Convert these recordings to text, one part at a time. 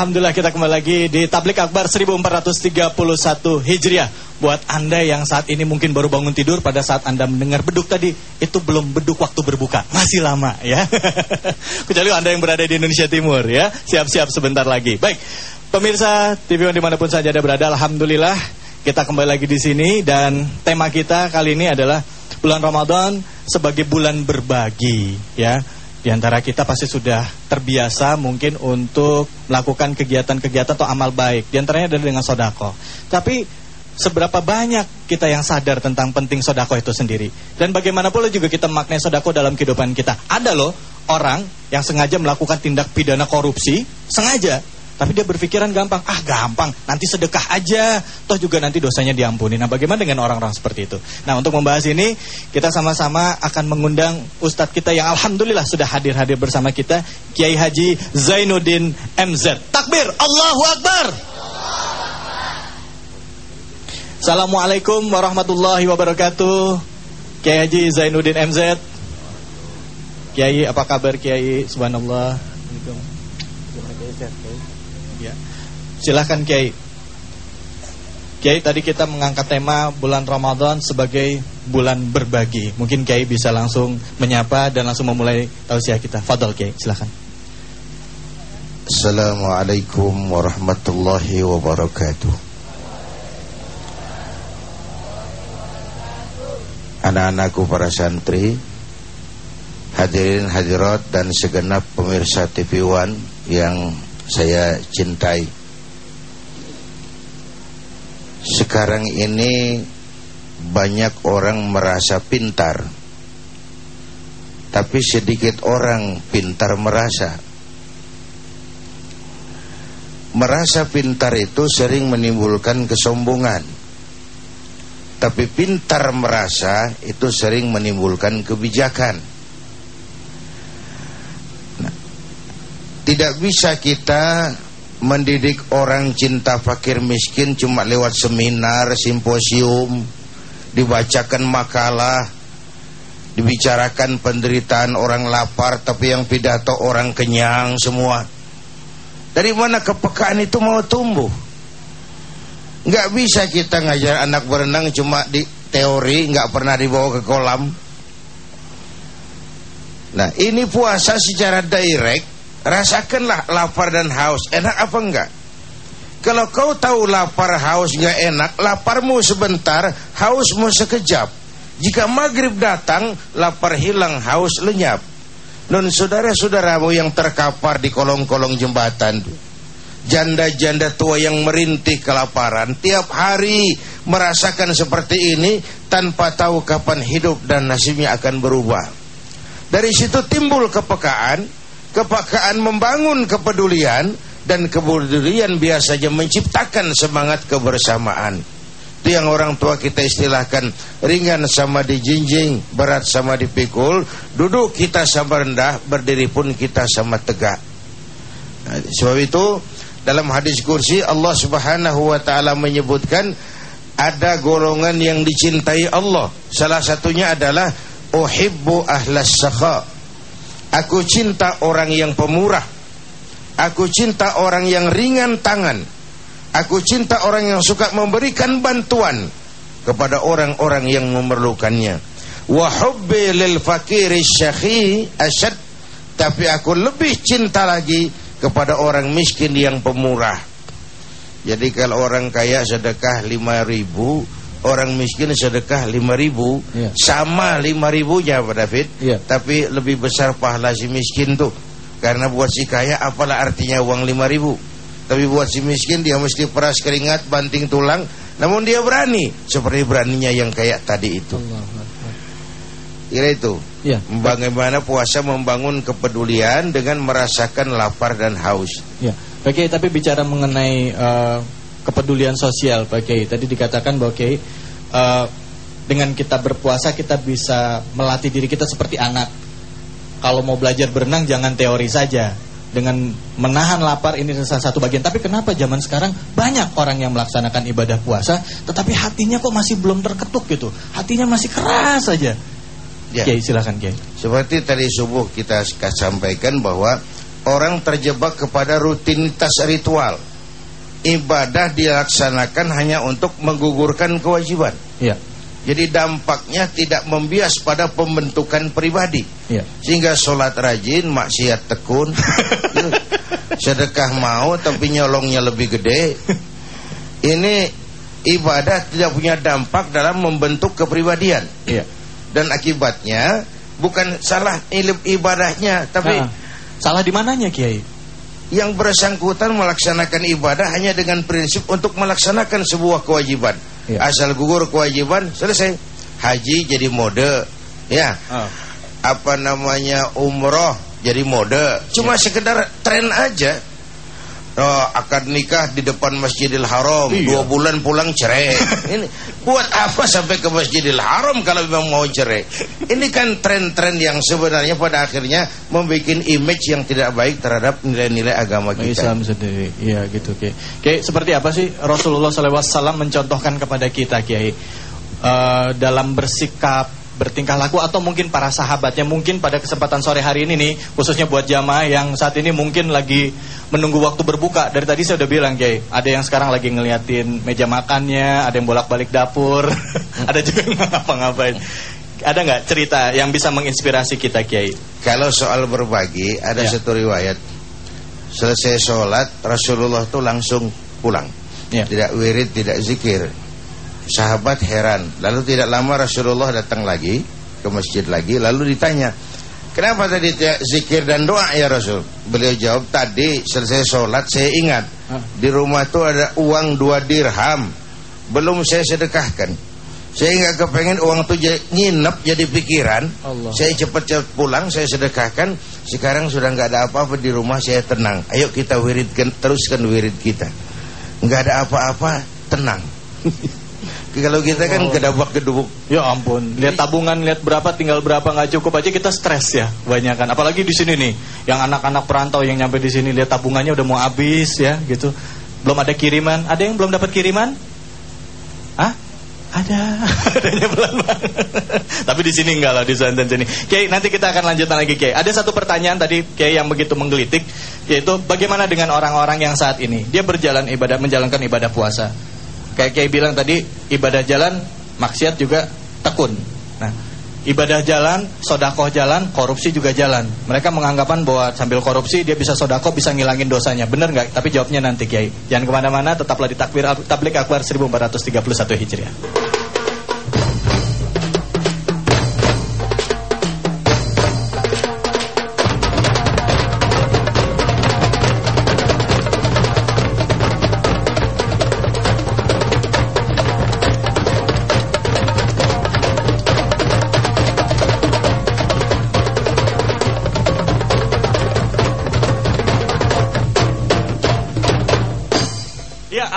Alhamdulillah kita kembali lagi di Tablik Akbar 1431 Hijriah. Buat Anda yang saat ini mungkin baru bangun tidur pada saat Anda mendengar beduk tadi, itu belum beduk waktu berbuka. Masih lama ya. Kecuali Anda yang berada di Indonesia Timur ya. Siap-siap sebentar lagi. Baik, pemirsa TV One di mana pun saja Anda berada, Alhamdulillah kita kembali lagi di sini dan tema kita kali ini adalah bulan Ramadan sebagai bulan berbagi ya di antara kita pasti sudah terbiasa mungkin untuk melakukan kegiatan-kegiatan atau amal baik. Di antaranya adalah dengan sodako. Tapi seberapa banyak kita yang sadar tentang penting sodako itu sendiri. Dan bagaimana pula juga kita maknai sodako dalam kehidupan kita. Ada loh orang yang sengaja melakukan tindak pidana korupsi, sengaja tapi dia berpikiran gampang, ah gampang, nanti sedekah aja, toh juga nanti dosanya diampuni. Nah bagaimana dengan orang-orang seperti itu? Nah untuk membahas ini, kita sama-sama akan mengundang Ustadz kita yang Alhamdulillah sudah hadir-hadir bersama kita, Kiai Haji Zainuddin MZ. Takbir, Allahu Akbar! Assalamualaikum warahmatullahi wabarakatuh. Kiai Haji Zainuddin MZ. Kiai, apa kabar Kiai? Subhanallah. Silahkan Kiai. Kiai tadi kita mengangkat tema bulan Ramadan sebagai bulan berbagi. Mungkin Kiai bisa langsung menyapa dan langsung memulai tausiah kita. Fadol Kiai, silahkan. Assalamualaikum warahmatullahi wabarakatuh. Anak-anakku para santri, hadirin hadirat dan segenap pemirsa TV One yang saya cintai. Sekarang ini banyak orang merasa pintar. Tapi sedikit orang pintar merasa. Merasa pintar itu sering menimbulkan kesombongan. Tapi pintar merasa itu sering menimbulkan kebijakan. Nah, Tidak bisa kita mendidik orang cinta fakir miskin cuma lewat seminar, simposium, dibacakan makalah, dibicarakan penderitaan orang lapar tapi yang pidato orang kenyang semua. Dari mana kepekaan itu mau tumbuh? Nggak bisa kita ngajar anak berenang cuma di teori, nggak pernah dibawa ke kolam. Nah, ini puasa secara direct Rasakanlah lapar dan haus. Enak apa enggak? Kalau kau tahu lapar haus enggak enak Laparmu sebentar Hausmu sekejap. Jika maghrib datang Lapar hilang haus lenyap. Non saudara-saudaramu yang terkapar Di kolong-kolong jembatan Janda-janda tua yang merintih kelaparan Tiap hari merasakan seperti ini Tanpa tahu kapan hidup dan nasibnya akan berubah. Dari situ timbul kepekaan kepekaan membangun kepedulian dan kepedulian biasanya menciptakan semangat kebersamaan. Itu yang orang tua kita istilahkan ringan sama dijinjing, berat sama dipikul, duduk kita sama rendah, berdiri pun kita sama tegak. Nah, sebab itu dalam hadis kursi Allah Subhanahu wa taala menyebutkan ada golongan yang dicintai Allah. Salah satunya adalah uhibbu ahlas sakha Aku cinta orang yang pemurah. Aku cinta orang yang ringan tangan. Aku cinta orang yang suka memberikan bantuan kepada orang-orang yang memerlukannya. Wa hubbi lil fakiri syakhi asyad. Tapi aku lebih cinta lagi kepada orang miskin yang pemurah. Jadi kalau orang kaya sedekah lima ribu orang miskin sedekah lima ribu ya. sama lima ribunya Pak David. Ya. tapi lebih besar pahala si miskin tuh. Karena buat si kaya apalah artinya uang lima ribu? Tapi buat si miskin dia mesti peras keringat banting tulang. Namun dia berani. Seperti beraninya yang kayak tadi itu. Kira itu. Ya. bagaimana puasa membangun kepedulian dengan merasakan lapar dan haus. Ya Oke, tapi bicara mengenai uh, kepedulian sosial Pak Kiai. Tadi dikatakan bahwa Kiai uh, dengan kita berpuasa kita bisa melatih diri kita seperti anak. Kalau mau belajar berenang jangan teori saja. Dengan menahan lapar ini salah satu bagian. Tapi kenapa zaman sekarang banyak orang yang melaksanakan ibadah puasa tetapi hatinya kok masih belum terketuk gitu. Hatinya masih keras saja. Ya. Kiai silakan Kiai. Seperti tadi subuh kita sampaikan bahwa orang terjebak kepada rutinitas ritual. Ibadah dilaksanakan hanya untuk menggugurkan kewajiban. Iya. Jadi dampaknya tidak membias pada pembentukan pribadi. Iya. Sehingga sholat rajin, maksiat tekun, sedekah mau tapi nyolongnya lebih gede. Ini ibadah tidak punya dampak dalam membentuk kepribadian. Iya. Dan akibatnya bukan salah ibadahnya, tapi Nah, salah di mananya Kiai? Yang bersangkutan melaksanakan ibadah hanya dengan prinsip untuk melaksanakan sebuah kewajiban. Iya. Asal gugur kewajiban, selesai. Haji jadi mode, ya. Ah. Apa namanya umroh jadi mode. Cuma Iya. sekedar tren aja. Oh, akad nikah di depan Masjidil Haram Iya. dua bulan pulang cerai. Ini buat apa sampai ke Masjidil Haram kalau memang mau cerai? Ini kan tren-tren yang sebenarnya pada akhirnya membuat image yang tidak baik terhadap nilai-nilai agama kita. Islam sendiri, iya gitu Kiai. Kiai seperti apa sih Rasulullah SAW mencontohkan kepada kita Kiai Eh, dalam bersikap, bertingkah laku atau mungkin para sahabatnya mungkin pada kesempatan sore hari ini nih khususnya buat jamaah yang saat ini mungkin lagi menunggu waktu berbuka dari tadi saya udah bilang Kiai ada yang sekarang lagi ngeliatin meja makannya ada yang bolak-balik dapur ada juga ngapa-ngapain ada nggak cerita yang bisa menginspirasi kita Kiai Kalau soal berbagi ada Ya. satu riwayat selesai sholat Rasulullah tuh langsung pulang. Ya. Tidak wirid, tidak zikir. Sahabat heran. Lalu tidak lama Rasulullah datang lagi ke masjid lagi lalu ditanya, "Kenapa tadi zikir dan doa ya Rasul?" Beliau jawab, "Tadi selesai sholat saya ingat di rumah tuh ada uang dua dirham belum saya sedekahkan." Saya nggak kepengen uang itu jadi, nginep jadi pikiran. Allah. Saya cepat-cepat pulang, saya sedekahkan. Sekarang sudah nggak ada apa-apa di rumah, saya tenang. Ayo kita wiridkan, teruskan wirid kita. Nggak ada apa-apa, tenang. Kalau kita kan Oh. gedabak gedubuk. Ya ampun, lihat tabungan, lihat berapa, tinggal berapa nggak cukup aja kita stres ya, banyak kan. Apalagi di sini nih, yang anak-anak perantau yang nyampe di sini lihat tabungannya udah mau habis ya, gitu. Belum ada kiriman, ada yang belum dapat kiriman? Hah? Ada, adanya pelan. Tapi di sini enggak lah di Santan sini. Kiai, nanti kita akan lanjutkan lagi Kiai. Ada satu pertanyaan tadi Kiai yang begitu menggelitik, yaitu bagaimana dengan orang-orang yang saat ini dia berjalan ibadah, menjalankan ibadah puasa. Kayak Kiai bilang tadi, ibadah jalan, maksiat juga tekun. Nah, ibadah jalan, sodakoh jalan, korupsi juga jalan. Mereka menganggapan bahwa sambil korupsi dia bisa sodakoh, bisa ngilangin dosanya. Bener nggak? Tapi jawabnya nanti Kiai. Jangan ke mana-mana, tetaplah di takbir tablik akbar 1431 Hijriah.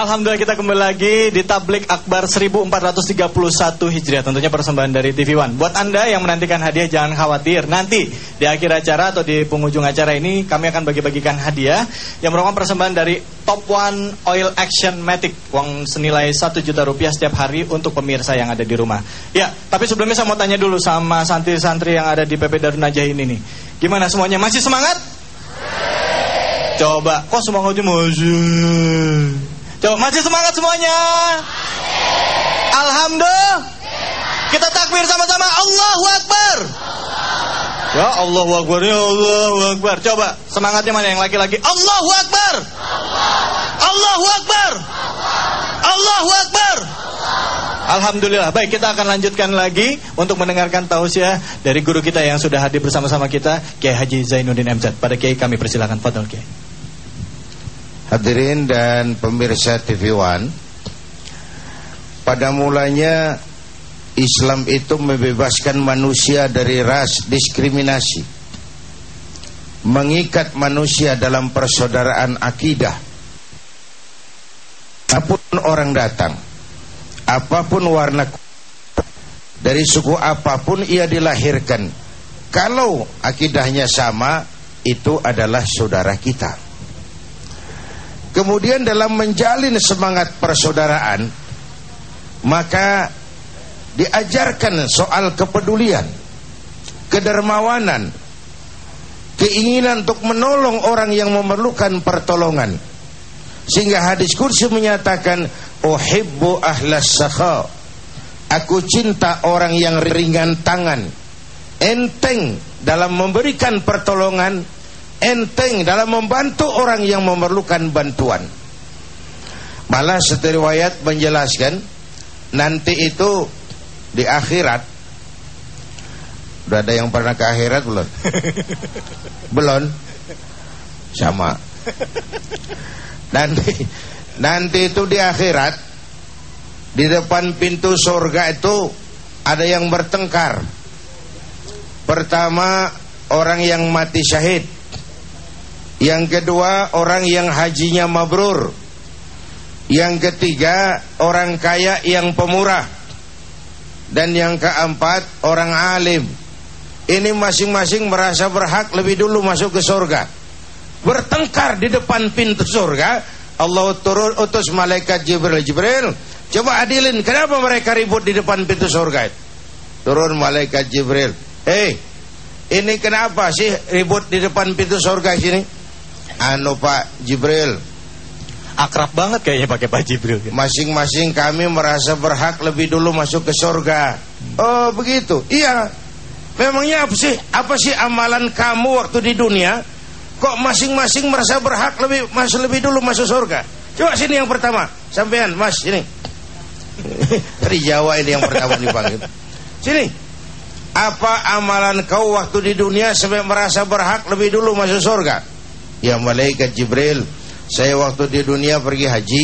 Alhamdulillah kita kembali lagi di Tablik Akbar 1431 Hijriah. Tentunya persembahan dari TV One. Buat Anda yang menantikan hadiah jangan khawatir. Nanti di akhir acara atau di penghujung acara ini kami akan bagi-bagikan hadiah yang merupakan persembahan dari Top One Oil Action Matic uang senilai 1 juta rupiah setiap hari untuk pemirsa yang ada di rumah. Ya, tapi sebelumnya saya mau tanya dulu sama santri-santri yang ada di PP Darun Najah ini nih. Gimana semuanya? Masih semangat? Coba, kok semangatnya masih? Coba, masih semangat semuanya? Alhamdulillah. Kita takbir sama-sama. Allahu Akbar. Ya Allahu Akbar, ya Allahu Akbar. Coba, semangatnya mana yang laki-laki? Allahu Akbar. Allahu Akbar. Allahu Akbar. Alhamdulillah. Baik, kita akan lanjutkan lagi untuk mendengarkan tausiah dari guru kita yang sudah hadir bersama-sama kita, Kiai Haji Zainuddin MZ. Pada Kiai kami persilakan. Fadol Kiai. Hadirin dan pemirsa TV One Pada mulanya Islam itu membebaskan manusia dari ras diskriminasi Mengikat manusia dalam persaudaraan akidah. Apa pun orang datang Apa pun warna Dari suku apa pun ia dilahirkan Kalau akidahnya sama Itu adalah saudara kita Kemudian dalam menjalin semangat persaudaraan Maka diajarkan soal kepedulian Kedermawanan keinginan untuk menolong orang yang memerlukan pertolongan. Sehingga hadis kursi menyatakan, Uhibbu ahlas sakha. Aku cinta orang yang ringan tangan, enteng dalam memberikan pertolongan, enteng dalam membantu orang yang memerlukan bantuan. Malah satu riwayat menjelaskan nanti itu di akhirat Udah ada yang pernah ke akhirat belum? belum? Sama. Nanti nanti itu di akhirat di depan pintu surga itu ada yang bertengkar. Pertama orang yang mati syahid. Yang kedua orang yang hajinya mabrur. Yang ketiga orang kaya yang pemurah. Dan yang keempat orang alim ini masing-masing merasa berhak lebih dulu masuk ke surga. Bertengkar di depan pintu surga, Allah turun utus malaikat Jibril. Jibril, coba adilin, kenapa mereka ribut di depan pintu surga? Turun malaikat Jibril. Hei, ini kenapa sih ribut di depan pintu surga sini? Anu Pak Jibril, akrab banget kayaknya pakai Pak Jibril. Masing-masing kami merasa berhak lebih dulu masuk ke surga. Oh begitu. Iya. Memangnya apa sih? Apa sih amalan kamu waktu di dunia? Kok masing-masing merasa berhak lebih masuk lebih dulu masuk surga? Coba sini yang pertama, sampean, Mas, sini. Dari Jawa ini yang pertama dipanggil. Sini. Apa amalan kau waktu di dunia sampai merasa berhak lebih dulu masuk surga? Ya malaikat Jibril, saya waktu di dunia pergi haji.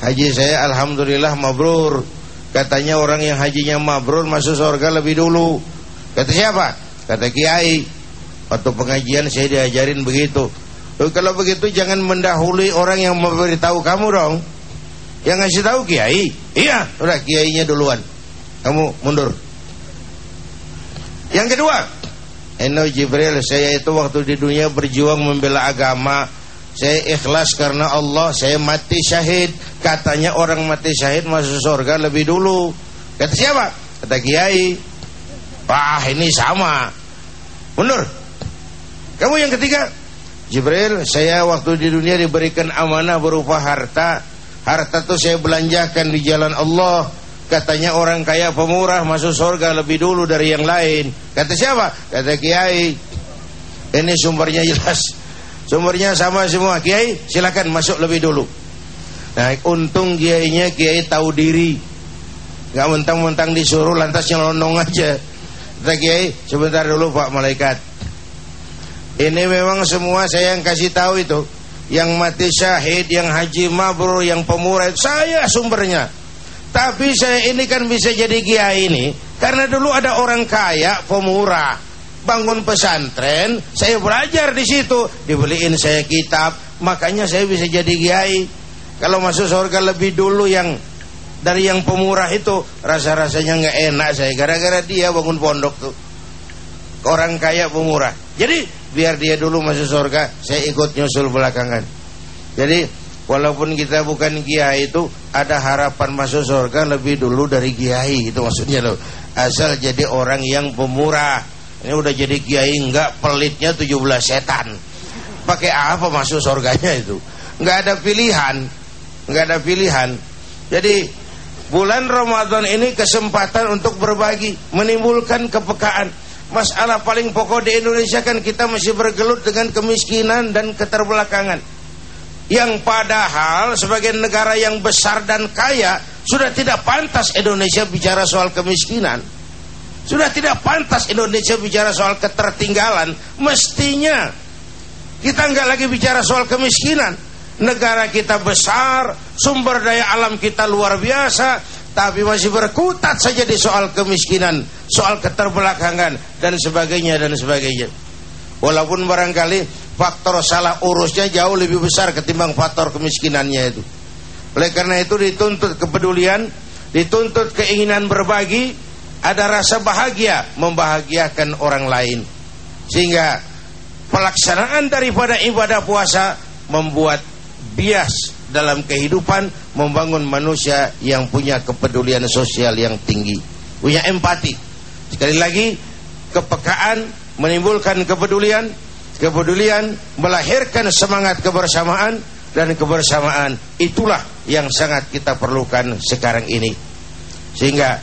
Haji saya alhamdulillah mabrur. Katanya orang yang hajinya mabrur masuk surga lebih dulu. Kata siapa? Kata Kiai. Waktu pengajian saya diajarin begitu. Loh, kalau begitu jangan mendahului orang yang memberitahu kamu dong. Yang ngasih tahu Kiai. Iya, udah Kiainya duluan. Kamu mundur. Yang kedua, Eno Jibril, saya itu waktu di dunia berjuang membela agama. Saya ikhlas karena Allah, saya mati syahid. Katanya orang mati syahid masuk surga lebih dulu. Kata siapa? Kata Kiai. Wah ini sama Mundur Kamu yang ketiga Jibril saya waktu di dunia diberikan amanah berupa harta Harta itu saya belanjakan di jalan Allah Katanya orang kaya pemurah masuk surga lebih dulu dari yang lain Kata siapa? Kata Kiai Ini sumbernya jelas Sumbernya sama semua Kiai silakan masuk lebih dulu Nah untung kiainya Kiai tahu diri Gak mentang-mentang disuruh lantas nyelonong aja Kata Kiai, sebentar dulu Pak Malaikat. Ini memang semua saya yang kasih tahu itu. Yang mati syahid, yang haji mabrur, yang pemurah, saya sumbernya. Tapi saya ini kan bisa jadi kiai ini karena dulu ada orang kaya pemurah bangun pesantren, saya belajar di situ, dibeliin saya kitab, makanya saya bisa jadi kiai. Kalau masuk surga lebih dulu yang dari yang pemurah itu rasa-rasanya nggak enak saya gara-gara dia bangun pondok tuh. Orang kaya pemurah. Jadi biar dia dulu masuk surga saya ikut nyusul belakangan. Jadi walaupun kita bukan kiai itu ada harapan masuk surga lebih dulu dari kiai itu maksudnya loh. Asal jadi orang yang pemurah. Ini udah jadi kiai nggak pelitnya 17 setan. Pakai apa masuk surganya itu? Nggak ada pilihan. Nggak ada pilihan. Jadi Bulan Ramadan ini kesempatan untuk berbagi, menimbulkan kepekaan. Masalah paling pokok di Indonesia kan kita masih bergelut dengan kemiskinan dan keterbelakangan. Yang padahal sebagai negara yang besar dan kaya sudah tidak pantas Indonesia bicara soal kemiskinan. Sudah tidak pantas Indonesia bicara soal ketertinggalan. Mestinya kita nggak lagi bicara soal kemiskinan negara kita besar, sumber daya alam kita luar biasa, tapi masih berkutat saja di soal kemiskinan, soal keterbelakangan dan sebagainya dan sebagainya. Walaupun barangkali faktor salah urusnya jauh lebih besar ketimbang faktor kemiskinannya itu. Oleh karena itu dituntut kepedulian, dituntut keinginan berbagi, ada rasa bahagia membahagiakan orang lain. Sehingga pelaksanaan daripada ibadah puasa membuat bias dalam kehidupan membangun manusia yang punya kepedulian sosial yang tinggi, punya empati. Sekali lagi, kepekaan menimbulkan kepedulian, kepedulian melahirkan semangat kebersamaan dan kebersamaan itulah yang sangat kita perlukan sekarang ini. Sehingga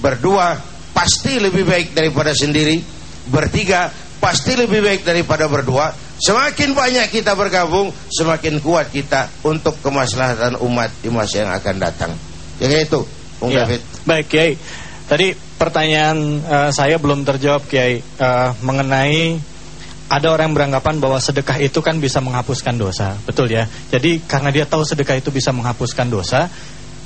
berdua pasti lebih baik daripada sendiri bertiga pasti lebih baik daripada berdua. Semakin banyak kita bergabung semakin kuat kita untuk kemaslahatan umat di masa yang akan datang. Yang itu Bung ya. David. Baik Kiai. Tadi pertanyaan uh, saya belum terjawab Kiai uh, mengenai ada orang yang beranggapan bahwa sedekah itu kan bisa menghapuskan dosa, betul ya? Jadi karena dia tahu sedekah itu bisa menghapuskan dosa,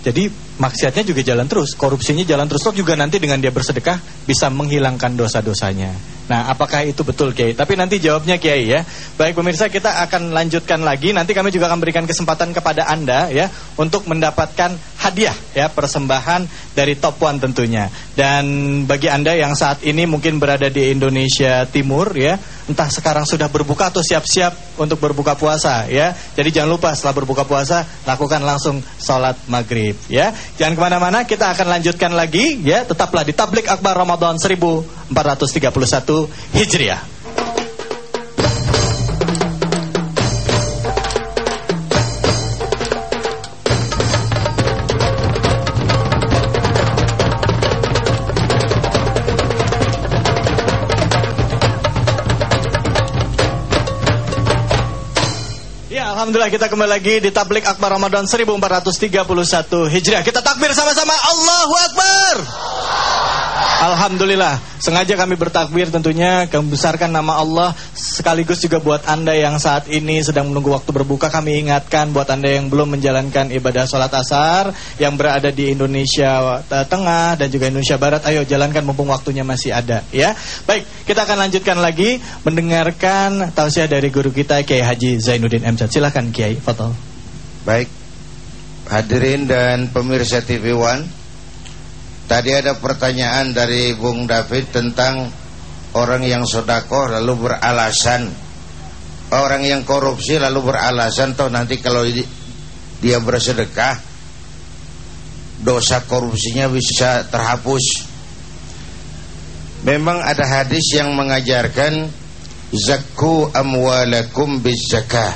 jadi maksiatnya juga jalan terus, korupsinya jalan terus. Toh juga nanti dengan dia bersedekah bisa menghilangkan dosa-dosanya. Nah, apakah itu betul Kiai? Tapi nanti jawabnya Kiai ya. Baik pemirsa, kita akan lanjutkan lagi. Nanti kami juga akan berikan kesempatan kepada Anda ya untuk mendapatkan hadiah ya, persembahan dari Top One tentunya. Dan bagi Anda yang saat ini mungkin berada di Indonesia Timur ya, entah sekarang sudah berbuka atau siap-siap untuk berbuka puasa ya. Jadi jangan lupa setelah berbuka puasa lakukan langsung sholat maghrib ya. Jangan ke mana-mana, kita akan lanjutkan lagi ya. Tetaplah di Tablik Akbar Ramadan 1431 Hijriah. Alhamdulillah kita kembali lagi di Tablik Akbar Ramadan 1431 Hijriah. Kita takbir sama-sama Allahu Akbar. Alhamdulillah, sengaja kami bertakbir tentunya kami besarkan nama Allah sekaligus juga buat Anda yang saat ini sedang menunggu waktu berbuka kami ingatkan buat Anda yang belum menjalankan ibadah sholat asar yang berada di Indonesia Tengah dan juga Indonesia Barat, ayo jalankan mumpung waktunya masih ada ya. Baik, kita akan lanjutkan lagi mendengarkan tausiah dari guru kita Kiai Haji Zainuddin M. Silahkan Kiai, foto. Baik, hadirin dan pemirsa TV One Tadi ada pertanyaan dari Bung David tentang orang yang sodakoh lalu beralasan orang yang korupsi lalu beralasan toh nanti kalau dia bersedekah dosa korupsinya bisa terhapus. Memang ada hadis yang mengajarkan zakku amwalakum bizakah.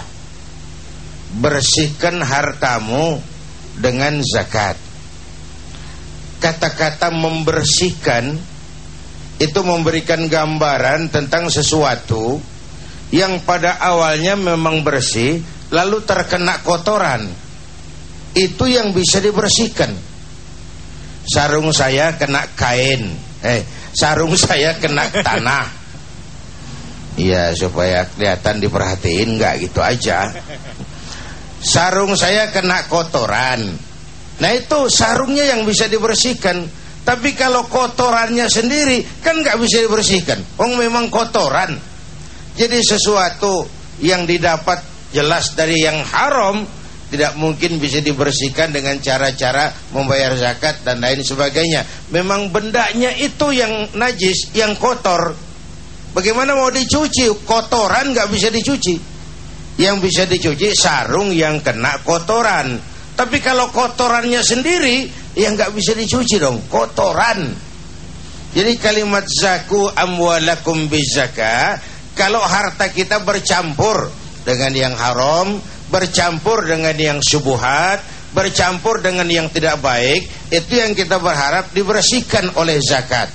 Bersihkan hartamu dengan zakat kata-kata membersihkan itu memberikan gambaran tentang sesuatu yang pada awalnya memang bersih lalu terkena kotoran. Itu yang bisa dibersihkan. Sarung saya kena kain. Eh sarung saya kena tanah. Iya supaya kelihatan diperhatiin nggak gitu aja. Sarung saya kena kotoran Nah itu sarungnya yang bisa dibersihkan. Tapi kalau kotorannya sendiri kan nggak bisa dibersihkan. Oh memang kotoran. Jadi sesuatu yang didapat jelas dari yang haram tidak mungkin bisa dibersihkan dengan cara-cara membayar zakat dan lain sebagainya. Memang bendanya itu yang najis, yang kotor. Bagaimana mau dicuci? Kotoran nggak bisa dicuci. Yang bisa dicuci sarung yang kena kotoran. Tapi kalau kotorannya sendiri, ya nggak bisa dicuci dong, kotoran. Jadi kalimat zaku amwalakum bizaka, kalau harta kita bercampur dengan yang haram, bercampur dengan yang subuhat, bercampur dengan yang tidak baik, itu yang kita berharap dibersihkan oleh zakat.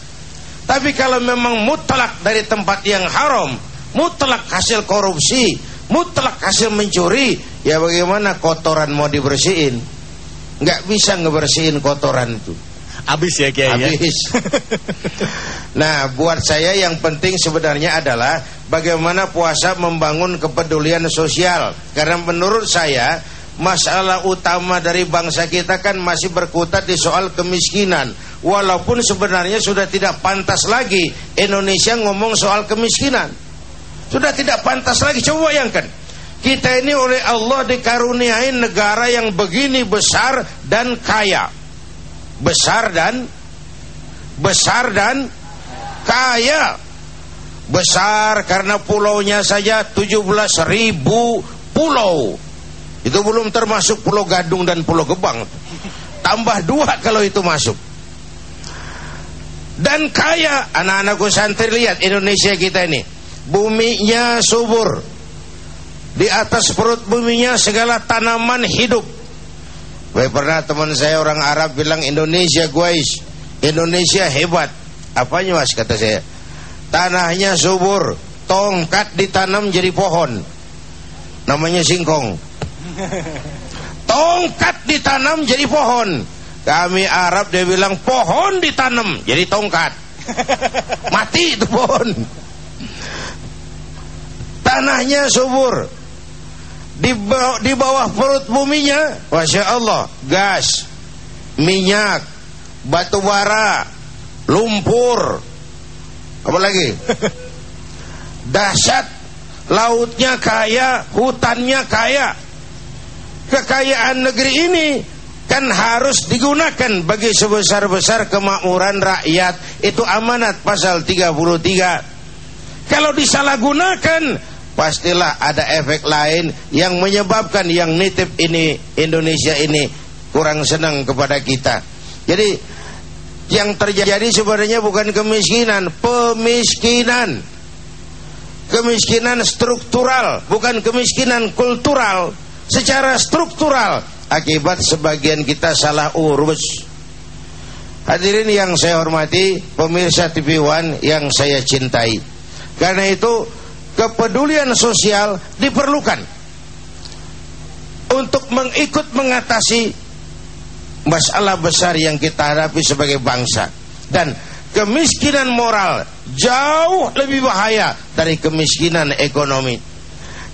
Tapi kalau memang mutlak dari tempat yang haram, mutlak hasil korupsi, mutlak hasil mencuri ya bagaimana kotoran mau dibersihin? Nggak bisa ngebersihin kotoran itu. Habis ya kiai ya? habis. Ya? nah buat saya yang penting sebenarnya adalah bagaimana puasa membangun kepedulian sosial. Karena menurut saya masalah utama dari bangsa kita kan masih berkutat di soal kemiskinan. Walaupun sebenarnya sudah tidak pantas lagi Indonesia ngomong soal kemiskinan sudah tidak pantas lagi. Coba bayangkan. Kita ini oleh Allah dikaruniai negara yang begini besar dan kaya. Besar dan besar dan kaya. Besar karena pulaunya saja 17 ribu pulau. Itu belum termasuk Pulau Gadung dan Pulau Gebang. Tambah dua kalau itu masuk. Dan kaya anak-anakku santri lihat Indonesia kita ini buminya subur. Di atas perut buminya segala tanaman hidup. Baik pernah teman saya orang Arab bilang Indonesia guys, Indonesia hebat. Apanya mas kata saya? Tanahnya subur, tongkat ditanam jadi pohon. Namanya singkong. Tongkat ditanam jadi pohon. Kami Arab dia bilang pohon ditanam jadi tongkat. Mati itu pohon. Tanahnya subur. Di bawah, di bawah perut buminya, masya Allah, gas, minyak, batu bara, lumpur, apa lagi? Dahsyat, lautnya kaya, hutannya kaya. Kekayaan negeri ini kan harus digunakan bagi sebesar-besar kemakmuran rakyat itu amanat pasal 33 kalau disalahgunakan pastilah ada efek lain yang menyebabkan yang nitip ini Indonesia ini kurang senang kepada kita jadi yang terjadi sebenarnya bukan kemiskinan pemiskinan kemiskinan struktural bukan kemiskinan kultural secara struktural akibat sebagian kita salah urus. Hadirin yang saya hormati, pemirsa TV One yang saya cintai. Karena itu kepedulian sosial diperlukan untuk mengikut mengatasi masalah besar yang kita hadapi sebagai bangsa dan kemiskinan moral jauh lebih bahaya dari kemiskinan ekonomi.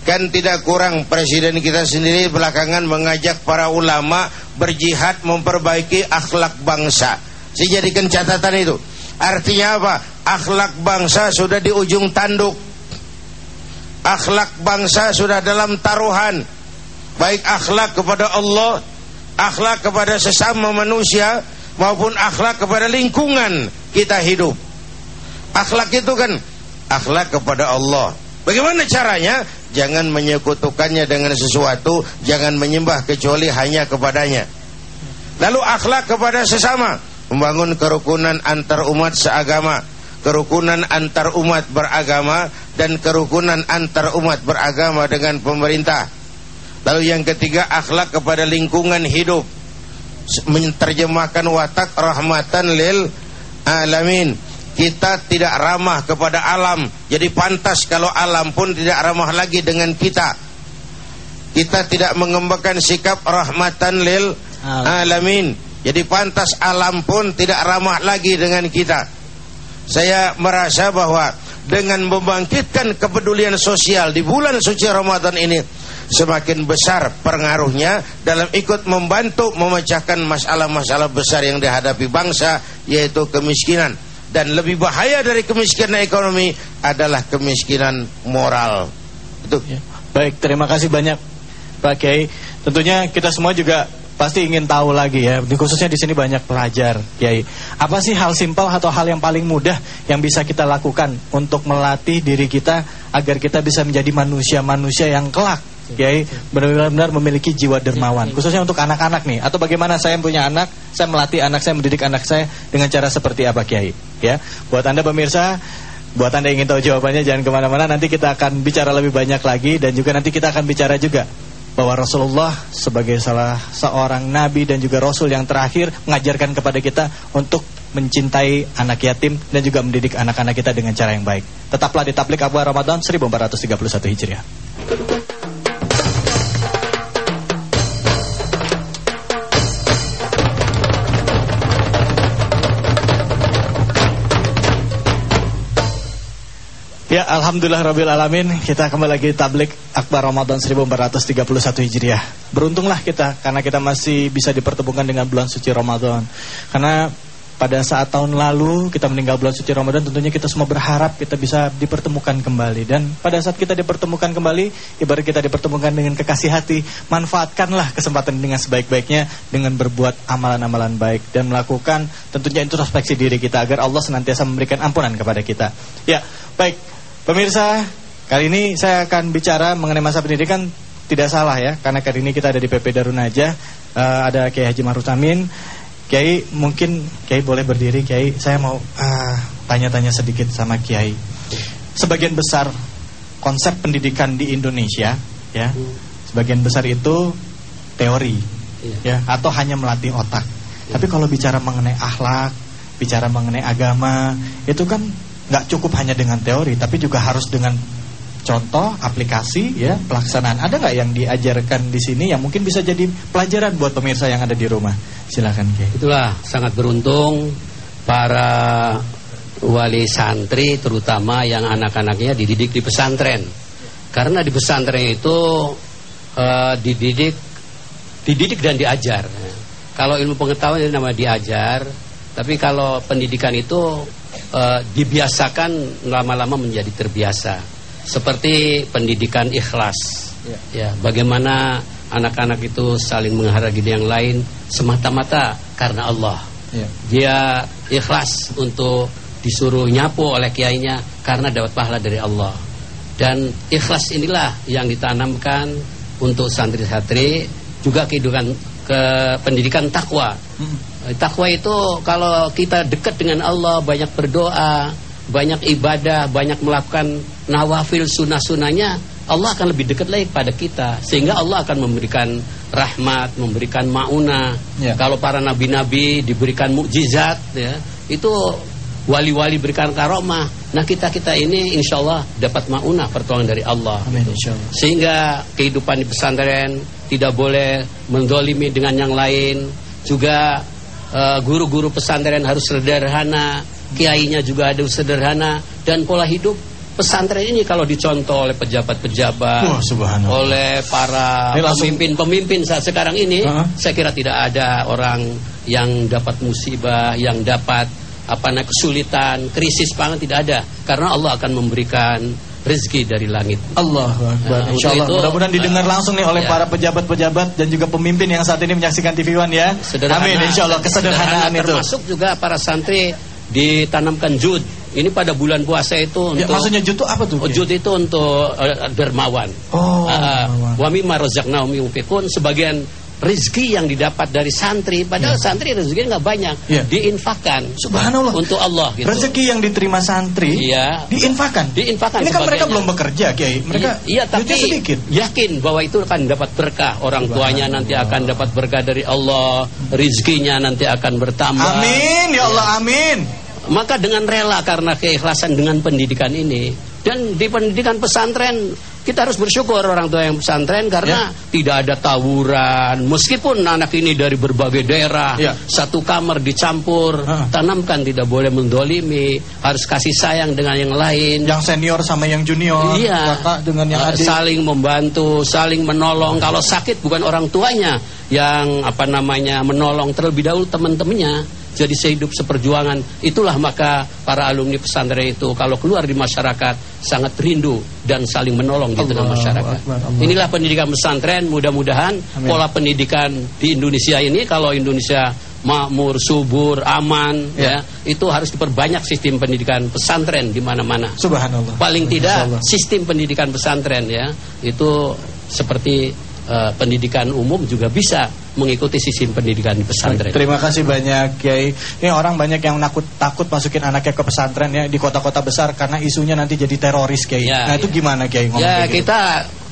Kan tidak kurang presiden kita sendiri belakangan mengajak para ulama berjihad memperbaiki akhlak bangsa. Jadikan catatan itu. Artinya apa? Akhlak bangsa sudah di ujung tanduk. Akhlak bangsa sudah dalam taruhan. Baik akhlak kepada Allah, akhlak kepada sesama manusia maupun akhlak kepada lingkungan kita hidup. Akhlak itu kan akhlak kepada Allah. Bagaimana caranya? jangan menyekutukannya dengan sesuatu, jangan menyembah kecuali hanya kepadanya. Lalu akhlak kepada sesama, membangun kerukunan antar umat seagama, kerukunan antar umat beragama dan kerukunan antar umat beragama dengan pemerintah. Lalu yang ketiga akhlak kepada lingkungan hidup. Menerjemahkan watak rahmatan lil alamin. Kita tidak ramah kepada alam. Jadi pantas kalau alam pun tidak ramah lagi dengan kita. Kita tidak mengembangkan sikap rahmatan lil alamin. Jadi pantas alam pun tidak ramah lagi dengan kita. Saya merasa bahwa dengan membangkitkan kepedulian sosial di bulan suci Ramadan ini semakin besar pengaruhnya dalam ikut membantu memecahkan masalah-masalah besar yang dihadapi bangsa yaitu kemiskinan dan lebih bahaya dari kemiskinan ekonomi adalah kemiskinan moral. Itu. Ya. Baik, terima kasih banyak Pak Kiai. Tentunya kita semua juga pasti ingin tahu lagi ya. Khususnya di sini banyak pelajar, Kiai. Apa sih hal simpel atau hal yang paling mudah yang bisa kita lakukan untuk melatih diri kita agar kita bisa menjadi manusia-manusia yang kelak Kiai? Benar-benar memiliki jiwa dermawan. Khususnya untuk anak-anak nih. Atau bagaimana saya punya anak saya melatih anak saya mendidik anak saya dengan cara seperti apa Kiai? Ya buat anda pemirsa buat anda ingin tahu jawabannya jangan ke mana-mana. Nanti kita akan bicara lebih banyak lagi dan juga nanti kita akan bicara juga bahwa Rasulullah sebagai salah seorang nabi dan juga rasul yang terakhir mengajarkan kepada kita untuk mencintai anak yatim dan juga mendidik anak-anak kita dengan cara yang baik. Tetaplah di Tablik Abu Ramadan 1431 Hijriah. Ya, alhamdulillah rabbil alamin. Kita kembali lagi tablik Akbar Ramadan 1431 Hijriah. Beruntunglah kita karena kita masih bisa dipertemukan dengan bulan suci Ramadan. Karena pada saat tahun lalu kita meninggal bulan suci Ramadan tentunya kita semua berharap kita bisa dipertemukan kembali dan pada saat kita dipertemukan kembali ibarat kita dipertemukan dengan kekasih hati manfaatkanlah kesempatan dengan sebaik-baiknya dengan berbuat amalan-amalan baik dan melakukan tentunya introspeksi diri kita agar Allah senantiasa memberikan ampunan kepada kita ya baik Pemirsa, kali ini saya akan bicara mengenai masa pendidikan tidak salah ya, karena kali ini kita ada di PP Darun aja, uh, ada Kiai Haji Maruf Amin. Kiai mungkin Kiai boleh berdiri, Kiai. Saya mau ah, tanya-tanya sedikit sama Kiai. sebagian besar konsep pendidikan di Indonesia ya, sebagian besar itu teori Iya. ya atau hanya melatih otak. Tapi kalau bicara mengenai akhlak, bicara mengenai agama, itu kan nggak cukup hanya dengan teori, tapi juga harus dengan contoh, aplikasi, ya pelaksanaan. Ada nggak yang diajarkan di sini yang mungkin bisa jadi pelajaran buat pemirsa yang ada di rumah? Silakan Kiai. Itulah sangat beruntung para wali santri terutama yang anak-anaknya dididik di pesantren. Karena di pesantren itu eh, dididik dididik dan diajar. Kalau ilmu pengetahuan itu nama diajar, tapi kalau pendidikan itu eh, dibiasakan lama-lama menjadi terbiasa. Seperti pendidikan ikhlas. Ya, bagaimana anak-anak itu saling menghargai yang lain semata-mata karena Allah. Ya. Dia ikhlas untuk disuruh nyapu oleh kiainya karena dapat pahala dari Allah. Dan ikhlas inilah yang ditanamkan untuk santri-santri juga kehidupan ke pendidikan takwa. Eh, Takwa itu kalau kita dekat dengan Allah, banyak berdoa, banyak ibadah, banyak melakukan nawafil sunnah-sunnahnya, Allah akan lebih dekat lagi pada kita. Sehingga Allah akan memberikan rahmat, memberikan mauna. Ya. Kalau para nabi-nabi diberikan mukjizat, ya, itu wali-wali berikan karomah. Nah kita kita ini insya Allah dapat mauna pertolongan dari Allah. Amin insyaallah. Sehingga kehidupan di pesantren tidak boleh mendolimi dengan yang lain. Juga eh, guru-guru pesantren harus sederhana, kiainya juga harus sederhana dan pola hidup pesantren ini kalau dicontoh oleh pejabat-pejabat, oleh para pemimpin-pemimpin saat sekarang ini, Heeh. saya kira tidak ada orang yang dapat musibah, yang dapat apa kesulitan, krisis pangan tidak ada karena Allah akan memberikan rezeki dari langit. Akbar. Nah, Insya Allah. untuk itu, Mudah-mudahan didengar uh, langsung nih oleh ya. para pejabat-pejabat dan juga pemimpin yang saat ini menyaksikan TV One ya. Sederhana. Amin. Insya Allah kesederhanaan Sederhana, itu. Termasuk juga para santri ditanamkan jud. Ini pada bulan puasa itu Ya, untuk maksudnya jutu apa tuh? Oh, jud itu untuk eh, dermawan. Oh, Ah, dermawan. wa mimma razaqnahum yunfiqun sebagian rezeki yang didapat dari santri padahal santri rezekinya nggak banyak Ya. diinfakkan Subhanallah. untuk Allah gitu. Rezeki yang diterima santri Iya. diinfakan. Diinfakkan Ini kan mereka belum bekerja, Kiai. Mereka iya tapi sedikit. yakin bahwa itu akan dapat berkah orang tuanya nanti akan dapat berkah dari Allah rizkinya nanti akan bertambah Amin ya Allah, amin. maka dengan rela karena keikhlasan dengan pendidikan ini dan di pendidikan pesantren kita harus bersyukur orang tua yang pesantren karena tidak ada tawuran meskipun anak ini dari berbagai daerah Ya. satu kamar dicampur Ah. tanamkan tidak boleh mendolimi harus kasih sayang dengan yang lain Yang senior sama yang junior, Iya. kakak dengan yang adik. saling membantu, saling menolong. Kalau sakit bukan orang tuanya yang apa namanya menolong terlebih dahulu teman-temannya. Jadi sehidup seperjuangan. Itulah maka para alumni pesantren itu kalau keluar di masyarakat sangat rindu dan saling menolong di tengah masyarakat. Akbar, Allah. Inilah pendidikan pesantren. Mudah-mudahan pola pendidikan di Indonesia ini kalau Indonesia makmur, subur, aman, Ya. ya, itu harus diperbanyak sistem pendidikan pesantren di mana-mana Subhanallah. paling tidak Allah. sistem pendidikan pesantren ya itu seperti eh, pendidikan umum juga bisa mengikuti sistem pendidikan di pesantren. Terima kasih banyak Kiai. Ini orang banyak yang nakut takut masukin anaknya ke pesantren ya di kota-kota besar karena isunya nanti jadi teroris Kiai. Ya, nah, itu ya. gimana Kiai ngomong Ya gitu? kita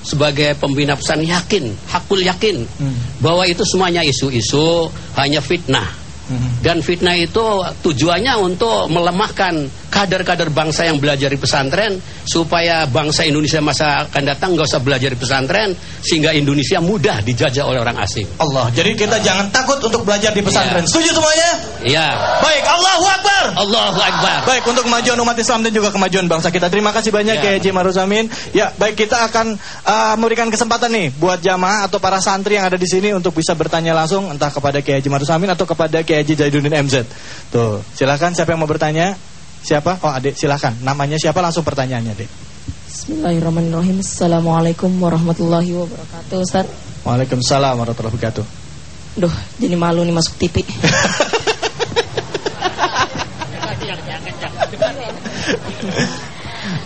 sebagai pembina pesantren yakin, hakul yakin Hmm. bahwa itu semuanya isu-isu hanya fitnah. Mhm. Dan fitnah itu tujuannya untuk melemahkan kader-kader bangsa yang belajar di pesantren supaya bangsa Indonesia masa akan datang nggak usah belajar di pesantren sehingga Indonesia mudah dijajah oleh orang asing. Allah. Jadi kita jangan takut untuk belajar di pesantren. Ya. Setuju semuanya? Iya. Baik, Allahu Akbar. Allahu Akbar. Baik untuk kemajuan umat Islam dan juga kemajuan bangsa kita. Terima kasih banyak Ya. Kiai Haji Maruf Amin. Ya, baik kita akan uh, memberikan kesempatan nih buat jamaah atau para santri yang ada di sini untuk bisa bertanya langsung entah kepada Kiai Haji Maruf Amin atau kepada Kiai Haji Zaiduddin MZ. Tuh, silakan siapa yang mau bertanya? Siapa? Oh, Adik, silakan. Namanya siapa langsung pertanyaannya, Dek. Bismillahirrahmanirrahim Assalamualaikum warahmatullahi wabarakatuh Ustaz Waalaikumsalam warahmatullahi wabarakatuh. Duh jadi malu nih masuk TV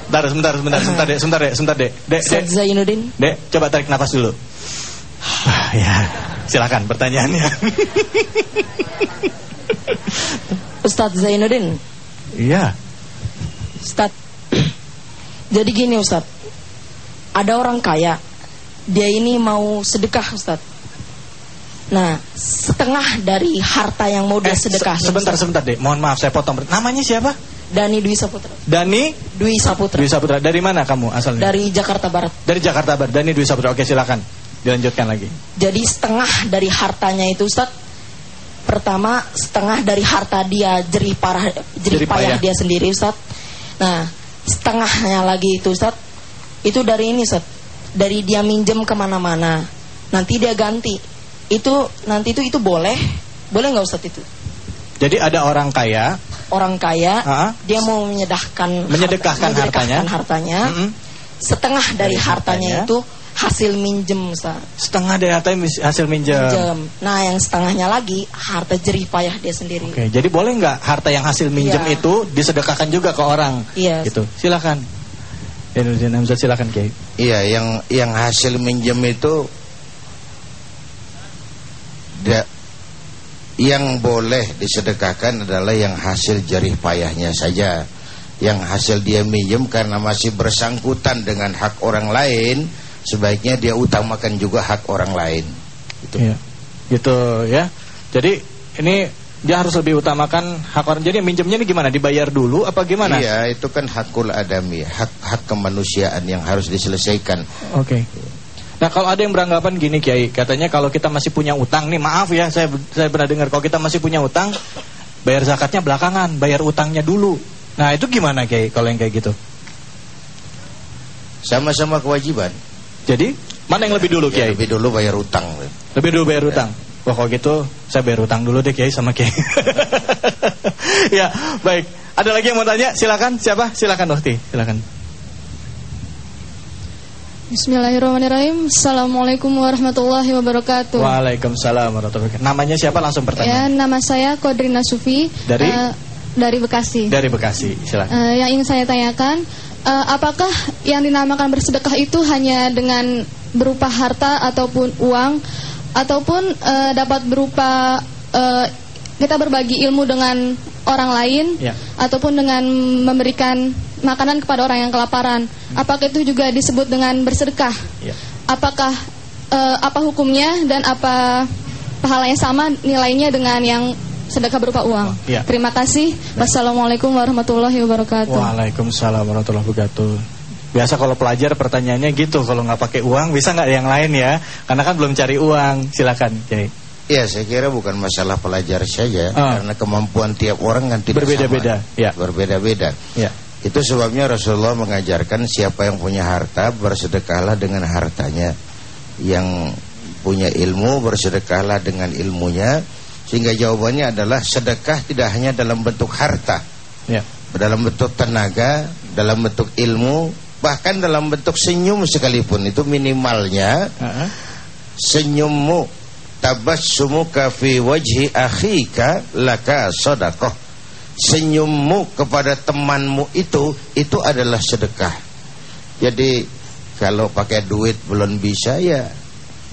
Bentar, sebentar, sebentar, sebentar, Dek, sebentar, Dek, sebentar, Dek. Dek, Dek, Zainuddin Dek, coba tarik nafas dulu. Ah, ya, silakan pertanyaannya. Ustaz Zainuddin Iya. Ustaz Jadi gini Ustaz. Ada orang kaya. Dia ini mau sedekah Ustaz. Nah, setengah dari harta yang mau dia Eh, se- sedekah. sebentar sebentar deh. Mohon maaf saya potong. Namanya siapa? Dani Dwi Saputra. Dani Dwi Saputra. Dwi Saputra. Dari mana kamu asalnya? Dari Jakarta Barat. Dari Jakarta Barat. Dani Dwi Saputra. Oke, silakan. Dilanjutkan lagi. Jadi setengah dari hartanya itu Ustaz. Pertama, setengah dari harta dia jerih parah jerih, Jerih payah payah. dia sendiri Ustaz. Nah, setengahnya lagi itu Ustaz. Itu dari ini Ustaz. Dari dia minjem ke mana-mana. Nanti dia ganti. Itu nanti itu itu boleh. Boleh nggak Ustaz itu? Jadi ada orang kaya, Orang kaya, Ah. dia mau menyedahkan Menyedekahkan harta- hartanya. hartanya. Mm-mm. Setengah dari, Dari hartanya, hartanya. itu hasil minjem Ustaz. setengah dari harta hasil minjem. Minjem. Nah, yang setengahnya lagi harta jerih payah dia sendiri. Oke, jadi boleh nggak harta yang hasil minjem Iya. itu disedekahkan juga ke orang? Iya. Gitu. Silakan. Indonesia Hamzah silakan Kiai. Iya, yang yang hasil minjem itu da- yang boleh disedekahkan adalah yang hasil jerih payahnya saja. Yang hasil dia minjem karena masih bersangkutan dengan hak orang lain, sebaiknya dia utamakan juga hak orang lain. Itu. Iya. Gitu ya. Jadi ini dia harus lebih utamakan hak orang. Jadi minjemnya ini gimana? Dibayar dulu apa gimana? Iya, itu kan hakul adami, hak hak kemanusiaan yang harus diselesaikan. Oke. Nah kalau ada yang beranggapan gini Kiai, katanya kalau kita masih punya utang nih, maaf ya, saya saya pernah dengar kalau kita masih punya utang, bayar zakatnya belakangan, bayar utangnya dulu. Nah itu gimana Kiai kalau yang kayak gitu? Sama-sama kewajiban. Jadi mana yang lebih dulu Ya, Kiai? lebih dulu bayar utang. Lebih dulu bayar utang. Wah kalau gitu saya bayar utang dulu deh Kiai sama Kiai. ya baik. Ada lagi yang mau tanya? Silakan. Siapa? Silakan Ukti. Silakan. Bismillahirrahmanirrahim. Assalamualaikum warahmatullahi wabarakatuh. Waalaikumsalam warahmatullahi wabarakatuh. Namanya siapa? Langsung Ya, pertanyaan. nama saya Kodrina Sufi Dari? eh, dari Bekasi. Dari Bekasi. Silakan. Eh, yang ingin saya tanyakan, eh, apakah yang dinamakan bersedekah itu hanya dengan berupa harta ataupun uang, ataupun eh, dapat berupa eh, kita berbagi ilmu dengan orang lain, Ya. ataupun dengan memberikan makanan kepada orang yang kelaparan? Apakah itu juga disebut dengan bersedekah? Ya. Apakah eh, apa hukumnya dan apa pahalanya sama nilainya dengan yang sedekah berupa uang? Ya. Terima kasih. Wassalamualaikum warahmatullahi wabarakatuh. Waalaikumsalam warahmatullahi wabarakatuh. Biasa kalau pelajar pertanyaannya gitu, kalau nggak pakai uang bisa nggak yang lain ya? Karena kan belum cari uang. Silakan, Kiai. Ya, saya kira bukan masalah pelajar saja, Ah. karena kemampuan tiap orang kan tidak Berbeda-beda, sama. ya. Berbeda-beda. Ya. Itu sebabnya Rasulullah mengajarkan siapa yang punya harta bersedekahlah dengan hartanya. Yang punya ilmu bersedekahlah dengan ilmunya. Sehingga jawabannya adalah sedekah tidak hanya dalam bentuk harta, Ya. dalam bentuk tenaga, dalam bentuk ilmu, bahkan dalam bentuk senyum sekalipun itu minimalnya Heeh. senyummu tabassumuka fi wajhi akhika laka sedekah senyummu kepada temanmu itu itu adalah sedekah jadi kalau pakai duit belum bisa ya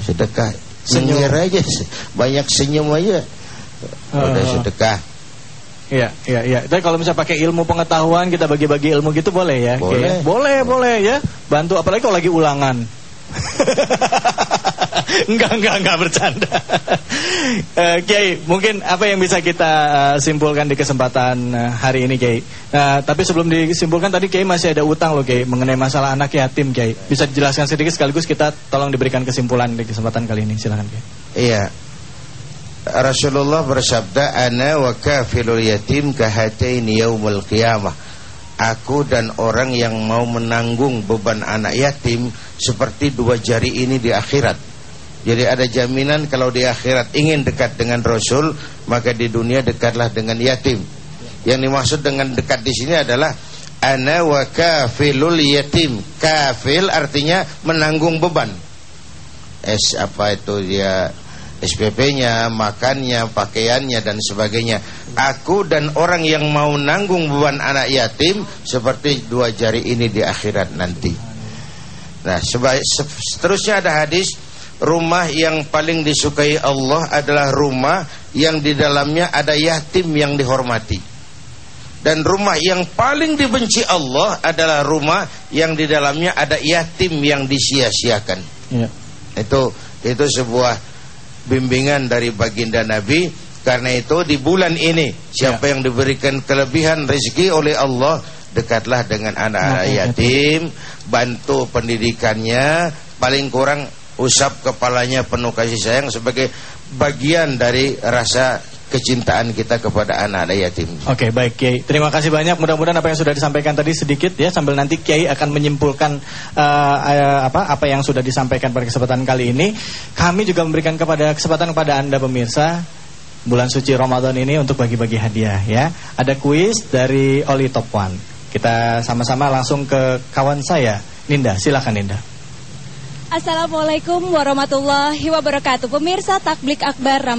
sedekah Senyum. aja banyak senyum aja udah Ah. sedekah Iya, iya, iya. Tapi kalau misalnya pakai ilmu pengetahuan kita bagi-bagi ilmu gitu boleh ya? Boleh. Kiai? Boleh, boleh ya. Bantu apalagi kalau lagi ulangan. enggak, enggak, enggak bercanda. Kiai, mungkin apa yang bisa kita eh, simpulkan di kesempatan eh, hari ini, Kiai? Nah, tapi sebelum disimpulkan tadi Kiai masih ada utang loh, Kiai, mengenai masalah anak yatim, Kiai. Bisa dijelaskan sedikit sekaligus kita tolong diberikan kesimpulan di kesempatan kali ini. Silakan, Kiai. Iya. Rasulullah bersabda, "Ana wa kafilul yatim kahataini yaumul qiyamah." Aku dan orang yang mau menanggung beban anak yatim seperti dua jari ini di akhirat. Jadi ada jaminan kalau di akhirat ingin dekat dengan Rasul, maka di dunia dekatlah dengan yatim. Yang dimaksud dengan dekat di sini adalah ana wa kafilul yatim. Kafil artinya menanggung beban. S apa itu dia SPP-nya, makannya, pakaiannya dan sebagainya. Aku dan orang yang mau nanggung beban anak yatim seperti dua jari ini di akhirat nanti. Nah, seba- se- seterusnya ada hadis rumah yang paling disukai Allah adalah rumah yang di dalamnya ada yatim yang dihormati. Dan rumah yang paling dibenci Allah adalah rumah yang di dalamnya ada yatim yang disia-siakan. Ya. Itu itu sebuah bimbingan dari baginda Nabi. Karena itu di bulan ini siapa yang diberikan kelebihan rezeki oleh Allah dekatlah dengan anak-anak Anak yatim, bantu pendidikannya, paling kurang usap kepalanya penuh kasih sayang sebagai bagian dari rasa kecintaan kita kepada anak-anak yatim. Oke baik Kiai. Terima kasih banyak. Mudah-mudahan apa yang sudah disampaikan tadi sedikit ya Sambil nanti Kiai akan menyimpulkan uh, uh, apa apa yang sudah disampaikan pada kesempatan kali ini. Kami juga memberikan kepada kesempatan kepada anda pemirsa Bulan suci Ramadan ini untuk bagi-bagi hadiah ya. Ada kuis dari Oli Top One. Kita sama-sama langsung ke kawan saya Ninda. Silakan Ninda. Assalamualaikum warahmatullahi wabarakatuh. Pemirsa Takblik Akbar Ramadan